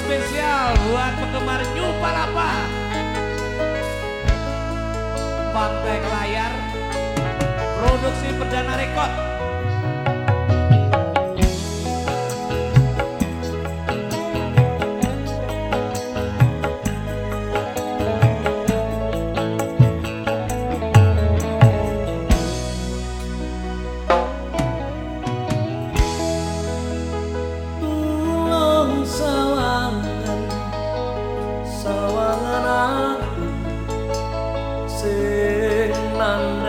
spesial buat penggemar New Palapa. Pantai Layar Produksi Perdana Rekod come.